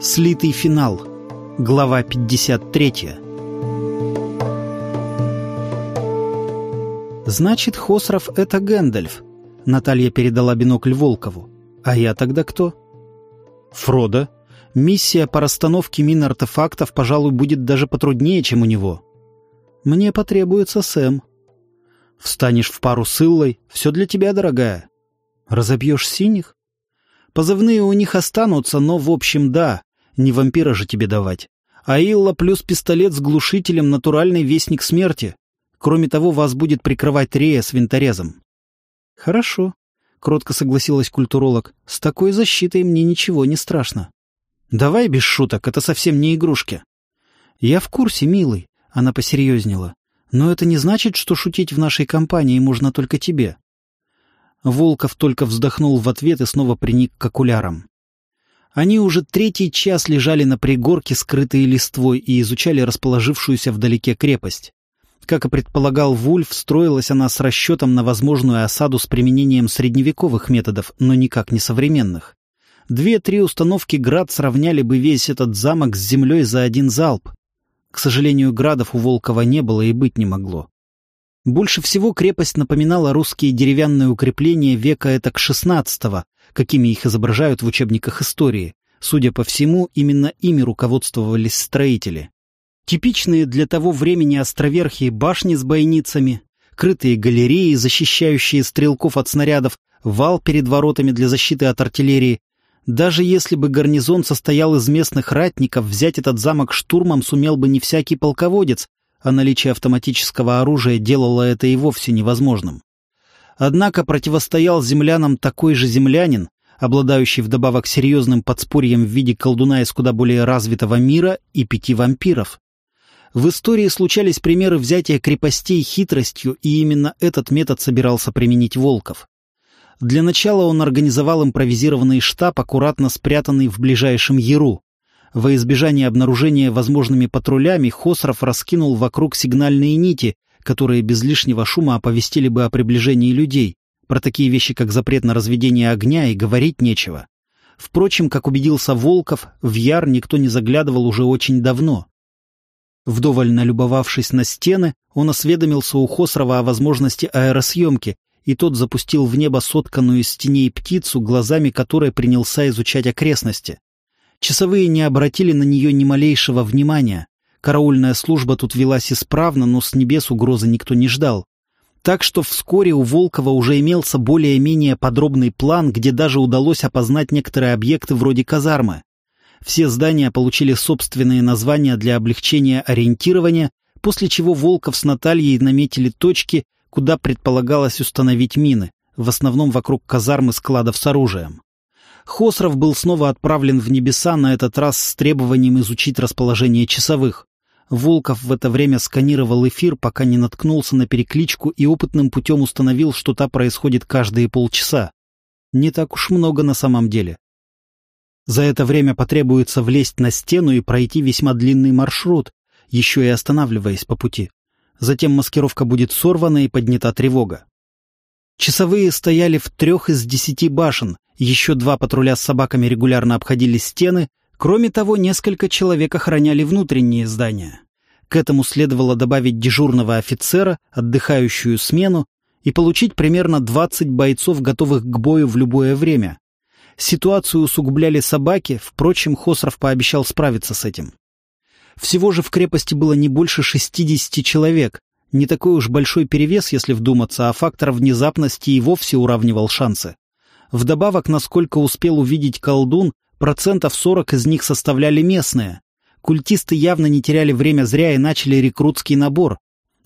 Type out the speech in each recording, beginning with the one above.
Слитый финал. Глава 53. Значит, Хосров — это Гэндальф. Наталья передала бинокль Волкову. А я тогда кто? Фродо. Миссия по расстановке мин артефактов, пожалуй, будет даже потруднее, чем у него. Мне потребуется Сэм. Встанешь в пару с Иллой, все для тебя, дорогая. Разобьешь синих? Позывные у них останутся, но, в общем, да, не вампира же тебе давать. А Илла плюс пистолет с глушителем — натуральный вестник смерти. Кроме того, вас будет прикрывать Рея с винторезом. Хорошо, — кротко согласилась культуролог. С такой защитой мне ничего не страшно. Давай без шуток, это совсем не игрушки. Я в курсе, милый, — она посерьезнела. Но это не значит, что шутить в нашей компании можно только тебе. Волков только вздохнул в ответ и снова приник к окулярам. Они уже третий час лежали на пригорке, скрытые листвой, и изучали расположившуюся вдалеке крепость. Как и предполагал Вульф, строилась она с расчетом на возможную осаду с применением средневековых методов, но никак не современных. Две-три установки «Град» сравняли бы весь этот замок с землей за один залп. К сожалению, градов у Волкова не было и быть не могло. Больше всего крепость напоминала русские деревянные укрепления века этак XVI, какими их изображают в учебниках истории. Судя по всему, именно ими руководствовались строители. Типичные для того времени островерхие башни с бойницами, крытые галереи, защищающие стрелков от снарядов, вал перед воротами для защиты от артиллерии. Даже если бы гарнизон состоял из местных ратников, взять этот замок штурмом сумел бы не всякий полководец, а наличие автоматического оружия делало это и вовсе невозможным. Однако противостоял землянам такой же землянин, обладающий вдобавок серьезным подспорьем в виде колдуна из куда более развитого мира и пяти вампиров. В истории случались примеры взятия крепостей хитростью, и именно этот метод собирался применить Волков. Для начала он организовал импровизированный штаб, аккуратно спрятанный в ближайшем Яру. Во избежание обнаружения возможными патрулями Хосров раскинул вокруг сигнальные нити, которые без лишнего шума оповестили бы о приближении людей. Про такие вещи, как запрет на разведение огня, и говорить нечего. Впрочем, как убедился Волков, в Яр никто не заглядывал уже очень давно. Вдоволь налюбовавшись на стены, он осведомился у Хосрова о возможности аэросъемки, и тот запустил в небо сотканную из теней птицу, глазами которой принялся изучать окрестности. Часовые не обратили на нее ни малейшего внимания. Караульная служба тут велась исправно, но с небес угрозы никто не ждал. Так что вскоре у Волкова уже имелся более-менее подробный план, где даже удалось опознать некоторые объекты вроде казармы. Все здания получили собственные названия для облегчения ориентирования, после чего Волков с Натальей наметили точки, куда предполагалось установить мины, в основном вокруг казармы складов с оружием. Хосров был снова отправлен в небеса, на этот раз с требованием изучить расположение часовых. Волков в это время сканировал эфир, пока не наткнулся на перекличку и опытным путем установил, что та происходит каждые полчаса. Не так уж много на самом деле. За это время потребуется влезть на стену и пройти весьма длинный маршрут, еще и останавливаясь по пути. Затем маскировка будет сорвана и поднята тревога. Часовые стояли в трех из десяти башен, еще два патруля с собаками регулярно обходили стены, Кроме того, несколько человек охраняли внутренние здания. К этому следовало добавить дежурного офицера, отдыхающую смену, и получить примерно 20 бойцов, готовых к бою в любое время. Ситуацию усугубляли собаки, впрочем, Хосров пообещал справиться с этим. Всего же в крепости было не больше 60 человек, не такой уж большой перевес, если вдуматься, а фактор внезапности и вовсе уравнивал шансы. Вдобавок, насколько успел увидеть колдун, Процентов 40 из них составляли местные. Культисты явно не теряли время зря и начали рекрутский набор.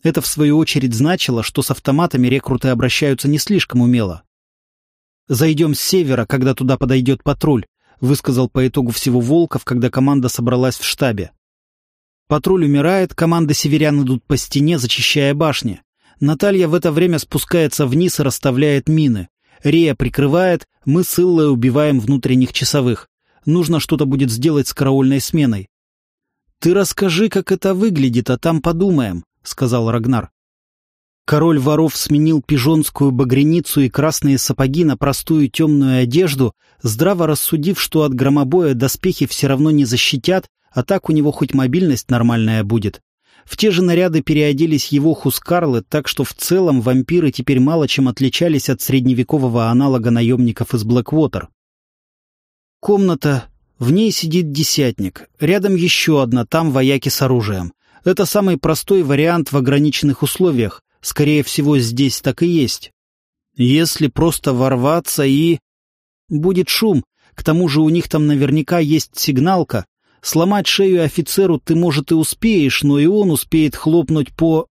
Это, в свою очередь, значило, что с автоматами рекруты обращаются не слишком умело. «Зайдем с севера, когда туда подойдет патруль», высказал по итогу всего Волков, когда команда собралась в штабе. Патруль умирает, команда северян идут по стене, зачищая башни. Наталья в это время спускается вниз и расставляет мины. Рея прикрывает, мы с Иллой убиваем внутренних часовых нужно что-то будет сделать с караульной сменой. «Ты расскажи, как это выглядит, а там подумаем», — сказал Рагнар. Король воров сменил пижонскую багряницу и красные сапоги на простую темную одежду, здраво рассудив, что от громобоя доспехи все равно не защитят, а так у него хоть мобильность нормальная будет. В те же наряды переоделись его хускарлы, так что в целом вампиры теперь мало чем отличались от средневекового аналога наемников из Блэквотер. Комната. В ней сидит десятник. Рядом еще одна, там вояки с оружием. Это самый простой вариант в ограниченных условиях. Скорее всего, здесь так и есть. Если просто ворваться и... Будет шум. К тому же у них там наверняка есть сигналка, Сломать шею офицеру ты, может, и успеешь, но и он успеет хлопнуть по...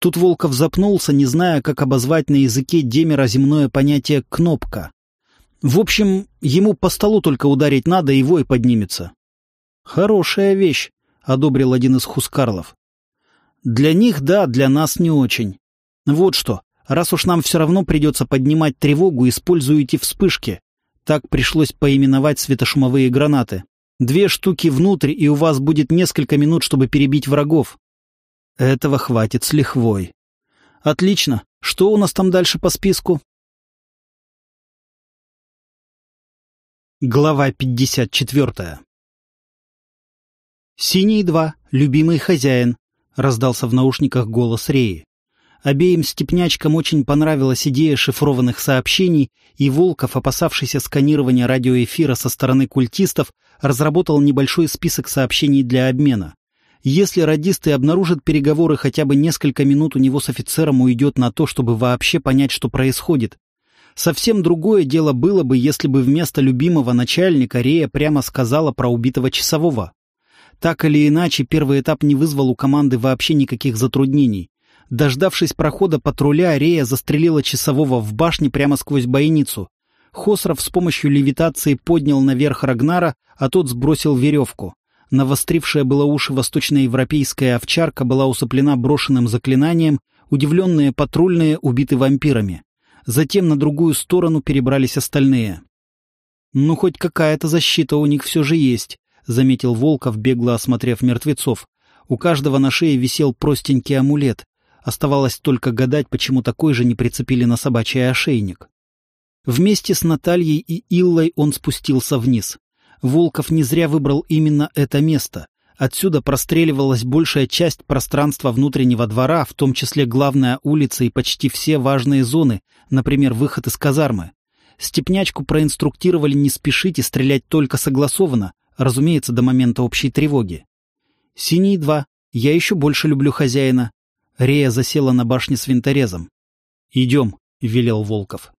Тут Волков запнулся, не зная, как обозвать на языке Демера земное понятие «кнопка». В общем, ему по столу только ударить надо, и вой поднимется. «Хорошая вещь», — одобрил один из хускарлов. «Для них да, для нас не очень. Вот что, раз уж нам все равно придется поднимать тревогу, используйте вспышки. Так пришлось поименовать светошумовые гранаты. Две штуки внутрь, и у вас будет несколько минут, чтобы перебить врагов. Этого хватит с лихвой. Отлично. Что у нас там дальше по списку? Глава 54 «Синий два, любимый хозяин», — раздался в наушниках голос Реи. Обеим степнячкам очень понравилась идея шифрованных сообщений, и Волков, опасавшийся сканирования радиоэфира со стороны культистов, разработал небольшой список сообщений для обмена. Если радисты обнаружат переговоры, хотя бы несколько минут у него с офицером уйдет на то, чтобы вообще понять, что происходит. Совсем другое дело было бы, если бы вместо любимого начальника Рея прямо сказала про убитого часового. Так или иначе, первый этап не вызвал у команды вообще никаких затруднений. Дождавшись прохода патруля, Рея застрелила часового в башне прямо сквозь бойницу. Хосров с помощью левитации поднял наверх Рагнара, а тот сбросил веревку. Навострившая было уши восточноевропейская овчарка была усыплена брошенным заклинанием, удивленные патрульные убиты вампирами. Затем на другую сторону перебрались остальные. «Ну, хоть какая-то защита у них все же есть», — заметил Волков, бегло осмотрев мертвецов. У каждого на шее висел простенький амулет. Оставалось только гадать, почему такой же не прицепили на собачий ошейник. Вместе с Натальей и Иллой он спустился вниз. Волков не зря выбрал именно это место. Отсюда простреливалась большая часть пространства внутреннего двора, в том числе главная улица и почти все важные зоны, например, выход из казармы. Степнячку проинструктировали не спешить и стрелять только согласованно, разумеется, до момента общей тревоги. «Синий-2. Я еще больше люблю хозяина. Рея засела на башне с винторезом. «Идем», — велел Волков.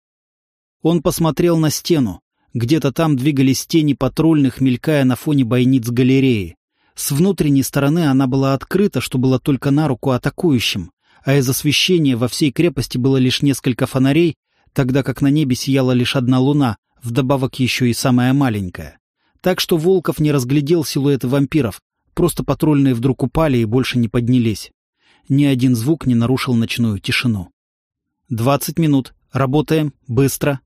Он посмотрел на стену. Где-то там двигались тени патрульных, мелькая на фоне бойниц галереи. С внутренней стороны она была открыта, что было только на руку атакующим, а из освещения во всей крепости было лишь несколько фонарей, тогда как на небе сияла лишь одна луна, вдобавок еще и самая маленькая. Так что Волков не разглядел силуэты вампиров, просто патрульные вдруг упали и больше не поднялись. Ни один звук не нарушил ночную тишину. «Двадцать минут. Работаем. Быстро».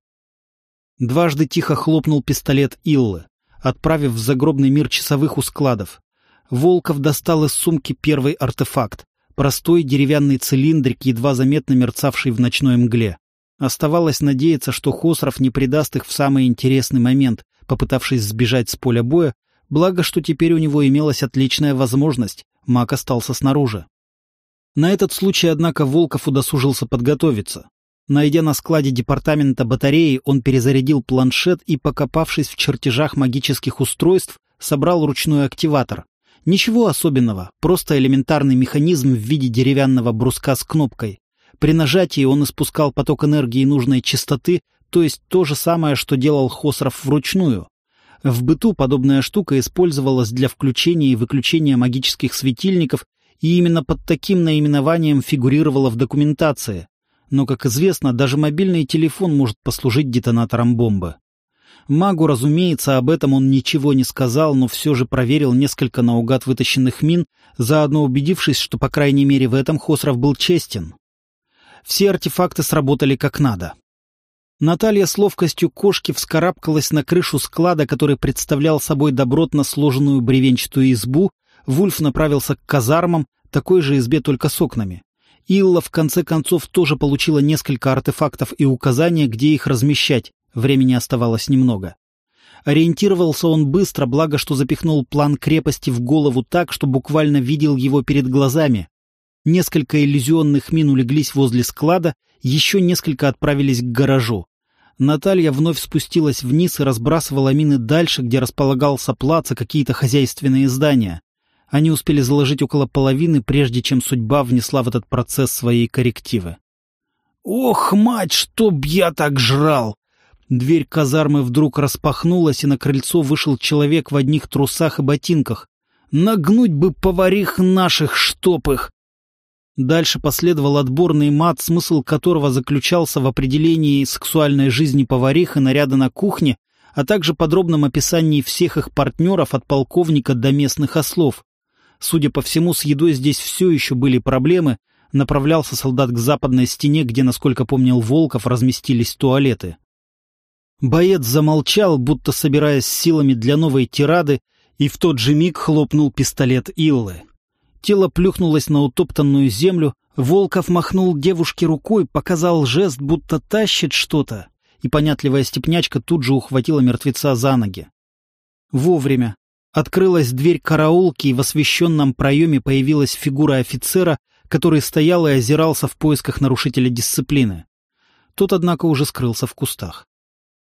Дважды тихо хлопнул пистолет Иллы, отправив в загробный мир часовых у складов. Волков достал из сумки первый артефакт — простой деревянный цилиндрик, едва заметно мерцавший в ночной мгле. Оставалось надеяться, что Хосров не предаст их в самый интересный момент, попытавшись сбежать с поля боя, благо, что теперь у него имелась отличная возможность, маг остался снаружи. На этот случай, однако, Волков удосужился подготовиться. Найдя на складе департамента батареи, он перезарядил планшет и, покопавшись в чертежах магических устройств, собрал ручной активатор. Ничего особенного, просто элементарный механизм в виде деревянного бруска с кнопкой. При нажатии он испускал поток энергии нужной частоты, то есть то же самое, что делал Хосров вручную. В быту подобная штука использовалась для включения и выключения магических светильников и именно под таким наименованием фигурировала в документации. Но, как известно, даже мобильный телефон может послужить детонатором бомбы. Магу, разумеется, об этом он ничего не сказал, но все же проверил несколько наугад вытащенных мин, заодно убедившись, что, по крайней мере, в этом Хосров был честен. Все артефакты сработали как надо. Наталья с ловкостью кошки вскарабкалась на крышу склада, который представлял собой добротно сложенную бревенчатую избу, Вульф направился к казармам, такой же избе только с окнами. Илла в конце концов тоже получила несколько артефактов и указания, где их размещать, времени оставалось немного. Ориентировался он быстро, благо что запихнул план крепости в голову так, что буквально видел его перед глазами. Несколько иллюзионных мин улеглись возле склада, еще несколько отправились к гаражу. Наталья вновь спустилась вниз и разбрасывала мины дальше, где располагался плац и какие-то хозяйственные здания. Они успели заложить около половины, прежде чем судьба внесла в этот процесс свои коррективы. «Ох, мать, чтоб я так жрал!» Дверь казармы вдруг распахнулась, и на крыльцо вышел человек в одних трусах и ботинках. «Нагнуть бы поварих наших, чтоб их!» Дальше последовал отборный мат, смысл которого заключался в определении сексуальной жизни поварих и наряда на кухне, а также подробном описании всех их партнеров от полковника до местных ослов. Судя по всему, с едой здесь все еще были проблемы, направлялся солдат к западной стене, где, насколько помнил Волков, разместились туалеты. Боец замолчал, будто собираясь силами для новой тирады, и в тот же миг хлопнул пистолет Иллы. Тело плюхнулось на утоптанную землю, Волков махнул девушке рукой, показал жест, будто тащит что-то, и понятливая степнячка тут же ухватила мертвеца за ноги. Вовремя. Открылась дверь караулки, и в освещенном проеме появилась фигура офицера, который стоял и озирался в поисках нарушителя дисциплины. Тот, однако, уже скрылся в кустах.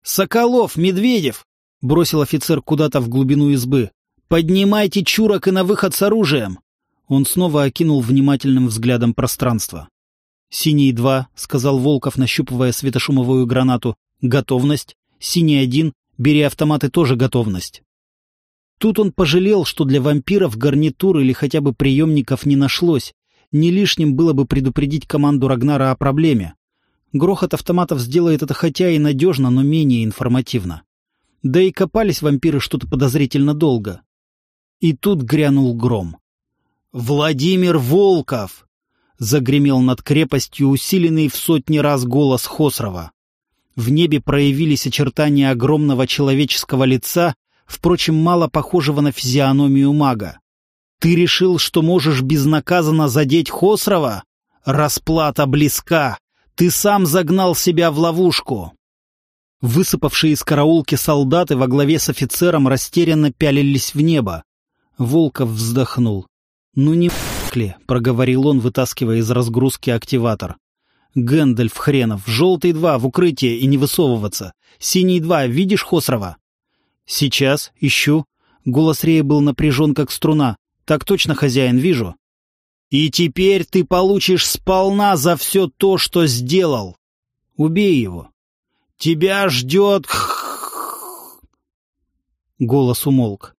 «Соколов! Медведев!» — бросил офицер куда-то в глубину избы. «Поднимайте чурок и на выход с оружием!» Он снова окинул внимательным взглядом пространство. «Синий-2», — сказал Волков, нащупывая светошумовую гранату. «Готовность. Синий-1. Бери автоматы, тоже готовность». Тут он пожалел, что для вампиров гарнитур или хотя бы приемников не нашлось. Не лишним было бы предупредить команду Рагнара о проблеме. Грохот автоматов сделает это хотя и надежно, но менее информативно. Да и копались вампиры что-то подозрительно долго. И тут грянул гром. «Владимир Волков!» — загремел над крепостью усиленный в сотни раз голос Хосрова. В небе проявились очертания огромного человеческого лица, впрочем, мало похожего на физиономию мага. «Ты решил, что можешь безнаказанно задеть Хосрова? Расплата близка! Ты сам загнал себя в ловушку!» Высыпавшие из караулки солдаты во главе с офицером растерянно пялились в небо. Волков вздохнул. «Ну не ли?» — проговорил он, вытаскивая из разгрузки активатор. «Гэндальф хренов, желтый два в укрытие и не высовываться. Синий два, видишь Хосрова?» «Сейчас, ищу». Голос Рея был напряжен, как струна. «Так точно, хозяин, вижу». «И теперь ты получишь сполна за все то, что сделал. Убей его. Тебя ждет...» Голос умолк.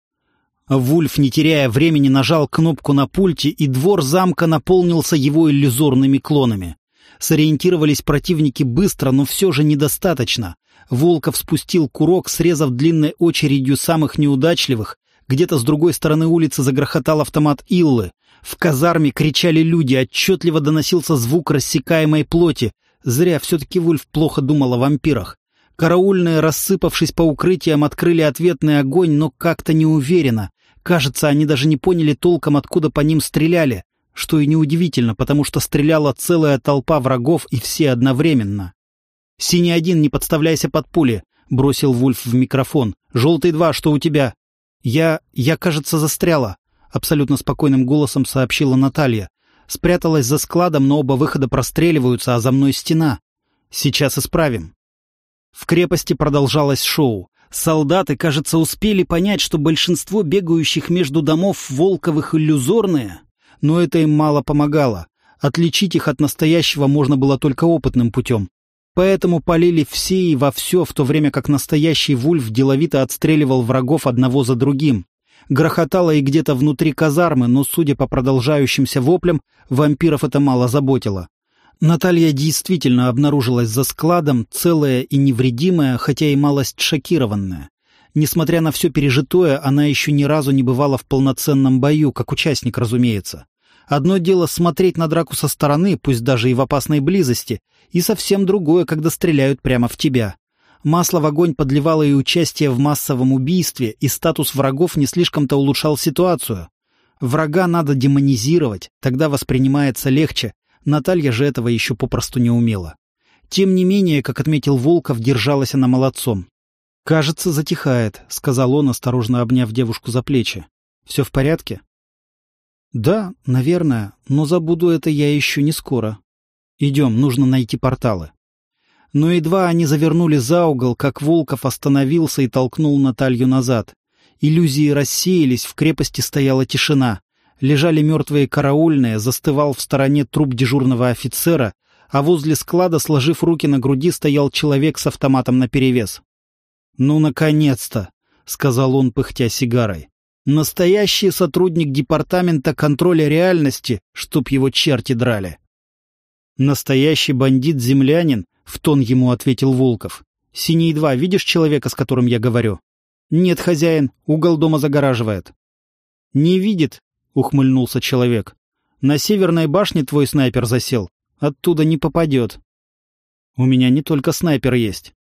Вульф, не теряя времени, нажал кнопку на пульте, и двор замка наполнился его иллюзорными клонами. Сориентировались противники быстро, но все же недостаточно. Волков спустил курок, срезав длинной очередью самых неудачливых. Где-то с другой стороны улицы загрохотал автомат Иллы. В казарме кричали люди, отчетливо доносился звук рассекаемой плоти. Зря все-таки Вульф плохо думал о вампирах. Караульные, рассыпавшись по укрытиям, открыли ответный огонь, но как-то неуверенно. Кажется, они даже не поняли толком, откуда по ним стреляли. Что и неудивительно, потому что стреляла целая толпа врагов и все одновременно. «Синий один, не подставляйся под пули», — бросил Вульф в микрофон. «Желтый два, что у тебя?» «Я... я, кажется, застряла», — абсолютно спокойным голосом сообщила Наталья. «Спряталась за складом, но оба выхода простреливаются, а за мной стена. Сейчас исправим». В крепости продолжалось шоу. Солдаты, кажется, успели понять, что большинство бегающих между домов Волковых иллюзорные, но это им мало помогало. Отличить их от настоящего можно было только опытным путем. Поэтому полили все и во все, в то время как настоящий Вульф деловито отстреливал врагов одного за другим. Грохотало и где-то внутри казармы, но, судя по продолжающимся воплям, вампиров это мало заботило. Наталья действительно обнаружилась за складом, целая и невредимая, хотя и малость шокированная. Несмотря на все пережитое, она еще ни разу не бывала в полноценном бою, как участник, разумеется. Одно дело смотреть на драку со стороны, пусть даже и в опасной близости, и совсем другое, когда стреляют прямо в тебя. Масло в огонь подливало и участие в массовом убийстве, и статус врагов не слишком-то улучшал ситуацию. Врага надо демонизировать, тогда воспринимается легче, Наталья же этого еще попросту не умела. Тем не менее, как отметил Волков, держалась она молодцом. «Кажется, затихает», — сказал он, осторожно обняв девушку за плечи. «Все в порядке?» «Да, наверное, но забуду это я еще не скоро. Идем, нужно найти порталы». Но едва они завернули за угол, как Волков остановился и толкнул Наталью назад. Иллюзии рассеялись, в крепости стояла тишина. Лежали мертвые караульные, застывал в стороне труп дежурного офицера, а возле склада, сложив руки на груди, стоял человек с автоматом наперевес. «Ну, наконец-то!» — сказал он, пыхтя сигарой. «Настоящий сотрудник департамента контроля реальности, чтоб его черти драли!» «Настоящий бандит-землянин?» — в тон ему ответил Волков. «Синий-2, видишь человека, с которым я говорю?» «Нет, хозяин, угол дома загораживает». «Не видит», — ухмыльнулся человек. «На северной башне твой снайпер засел. Оттуда не попадет». «У меня не только снайпер есть.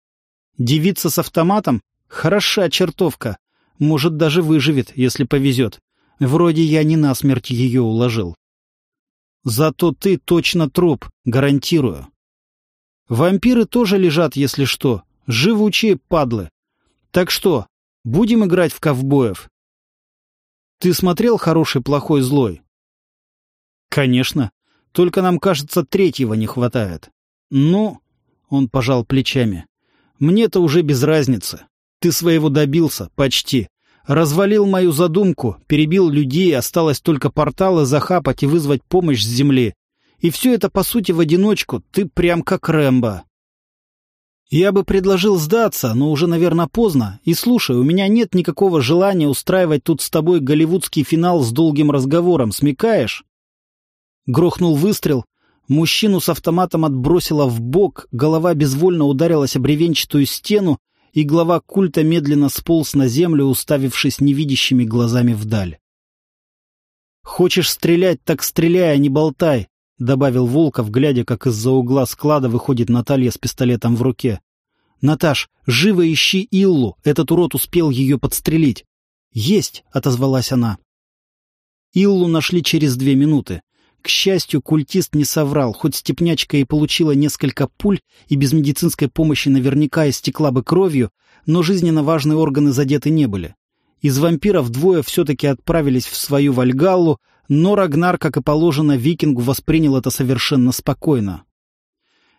Девица с автоматом? Хороша чертовка. Может, даже выживет, если повезет. Вроде я не насмерть ее уложил. Зато ты точно труп, гарантирую. Вампиры тоже лежат, если что. Живучие падлы. Так что, будем играть в ковбоев? Ты смотрел «Хороший, плохой, злой»? Конечно. Только нам, кажется, третьего не хватает. Ну, он пожал плечами. Мне-то уже без разницы. Ты своего добился, почти. Развалил мою задумку, перебил людей, осталось только порталы захапать и вызвать помощь с земли. И все это, по сути, в одиночку, ты прям как Рэмбо. Я бы предложил сдаться, но уже, наверное, поздно. И слушай, у меня нет никакого желания устраивать тут с тобой голливудский финал с долгим разговором, смекаешь? Грохнул выстрел, Мужчину с автоматом отбросило в бок, голова безвольно ударилась о бревенчатую стену, и глава культа медленно сполз на землю, уставившись невидящими глазами вдаль. «Хочешь стрелять, так стреляй, а не болтай», — добавил Волков, глядя, как из-за угла склада выходит Наталья с пистолетом в руке. «Наташ, живо ищи Иллу, этот урод успел ее подстрелить». «Есть», — отозвалась она. Иллу нашли через две минуты. К счастью, культист не соврал, хоть степнячка и получила несколько пуль и без медицинской помощи наверняка истекла бы кровью, но жизненно важные органы задеты не были. Из вампиров двое все-таки отправились в свою Вальгаллу, но Рагнар, как и положено, викингу воспринял это совершенно спокойно.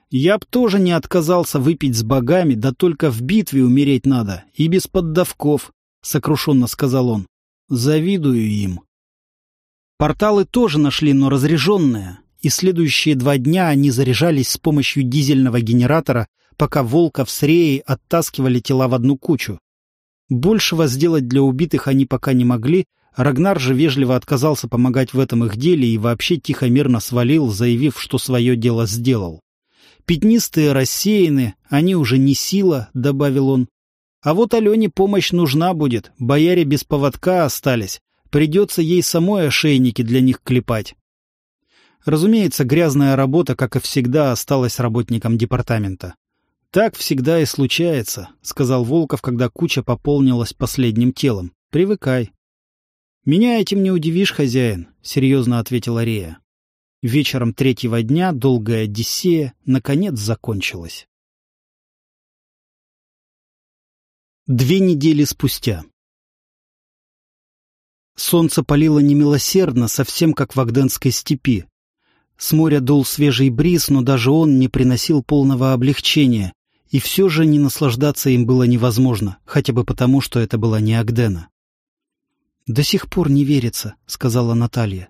«Я б тоже не отказался выпить с богами, да только в битве умереть надо, и без поддавков», — сокрушенно сказал он. «Завидую им». Порталы тоже нашли, но разряженные, и следующие два дня они заряжались с помощью дизельного генератора, пока Волков с Реей оттаскивали тела в одну кучу. Большего сделать для убитых они пока не могли, Рагнар же вежливо отказался помогать в этом их деле и вообще тихо-мирно свалил, заявив, что свое дело сделал. «Пятнистые рассеяны, они уже не сила», — добавил он. «А вот Алене помощь нужна будет, бояре без поводка остались, Придется ей самой ошейники для них клепать. Разумеется, грязная работа, как и всегда, осталась работникам департамента. «Так всегда и случается», — сказал Волков, когда куча пополнилась последним телом. «Привыкай». «Меня этим не удивишь, хозяин», — серьезно ответила Рея. Вечером третьего дня долгая Одиссея наконец закончилась. Две недели спустя. Солнце палило немилосердно, совсем как в Агденской степи. С моря дул свежий бриз, но даже он не приносил полного облегчения, и все же не наслаждаться им было невозможно, хотя бы потому, что это была не Агдена. «До сих пор не верится», — сказала Наталья.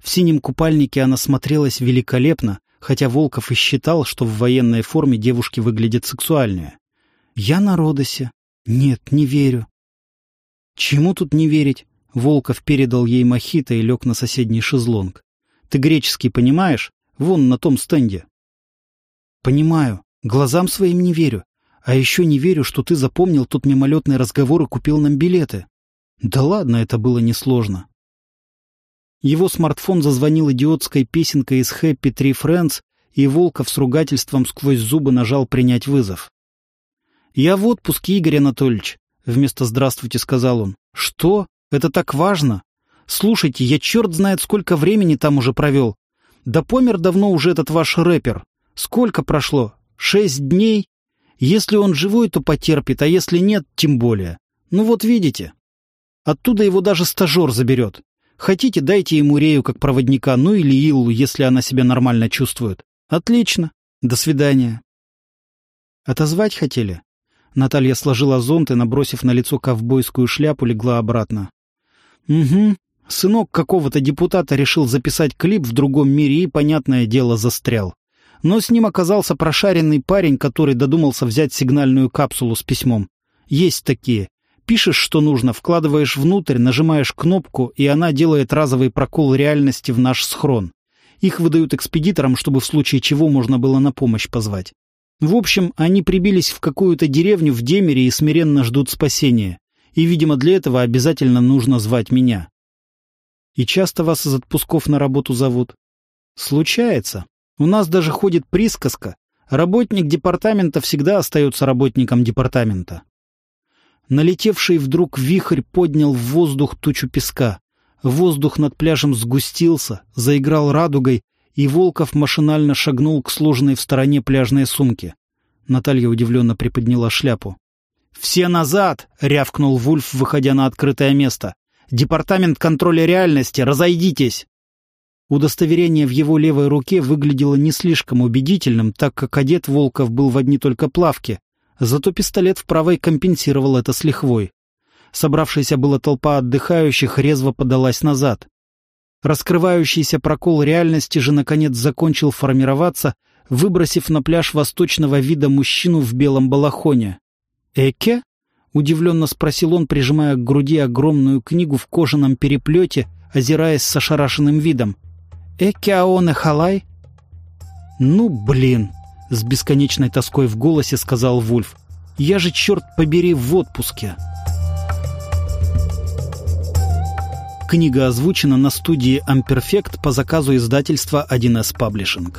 В синем купальнике она смотрелась великолепно, хотя Волков и считал, что в военной форме девушки выглядят сексуальнее. «Я на Родосе. Нет, не верю». «Чему тут не верить? Волков передал ей мохито и лег на соседний шезлонг. «Ты греческий понимаешь? Вон на том стенде». «Понимаю. Глазам своим не верю. А еще не верю, что ты запомнил тот мимолетный разговор и купил нам билеты». «Да ладно, это было несложно». Его смартфон зазвонил идиотской песенкой из «Happy Tree Friends», и Волков с ругательством сквозь зубы нажал принять вызов. «Я в отпуске, Игорь Анатольевич», — вместо «здравствуйте» сказал он. «Что? Это так важно. Слушайте, я черт знает сколько времени там уже провел. Да помер давно уже этот ваш рэпер. Сколько прошло? Шесть дней? Если он живой, то потерпит, а если нет, тем более. Ну вот видите. Оттуда его даже стажер заберет. Хотите, дайте ему Рею как проводника, ну или Иллу, если она себя нормально чувствует. Отлично. До свидания. Отозвать хотели? Наталья сложила зонт и, набросив на лицо ковбойскую шляпу, легла обратно. Угу. Сынок какого-то депутата решил записать клип в другом мире и, понятное дело, застрял. Но с ним оказался прошаренный парень, который додумался взять сигнальную капсулу с письмом. Есть такие. Пишешь, что нужно, вкладываешь внутрь, нажимаешь кнопку, и она делает разовый прокол реальности в наш схрон. Их выдают экспедиторам, чтобы в случае чего можно было на помощь позвать. В общем, они прибились в какую-то деревню в Демере и смиренно ждут спасения. И, видимо, для этого обязательно нужно звать меня. И часто вас из отпусков на работу зовут? Случается. У нас даже ходит присказка. Работник департамента всегда остается работником департамента. Налетевший вдруг вихрь поднял в воздух тучу песка. Воздух над пляжем сгустился, заиграл радугой, и Волков машинально шагнул к сложенной в стороне пляжной сумке. Наталья удивленно приподняла шляпу. «Все назад!» — рявкнул Вульф, выходя на открытое место. «Департамент контроля реальности, разойдитесь!» Удостоверение в его левой руке выглядело не слишком убедительным, так как одет Волков был в одни только плавки, Зато пистолет в правой компенсировал это с лихвой. Собравшаяся была толпа отдыхающих резво подалась назад. Раскрывающийся прокол реальности же наконец закончил формироваться, выбросив на пляж восточного вида мужчину в белом балахоне. «Эке?» — удивленно спросил он, прижимая к груди огромную книгу в кожаном переплете, озираясь с ошарашенным видом. «Эке Аоне Халай?» «Ну, блин!» С бесконечной тоской в голосе сказал Вульф. «Я же, черт побери, в отпуске!» Книга озвучена на студии Amperfect по заказу издательства 1С Publishing.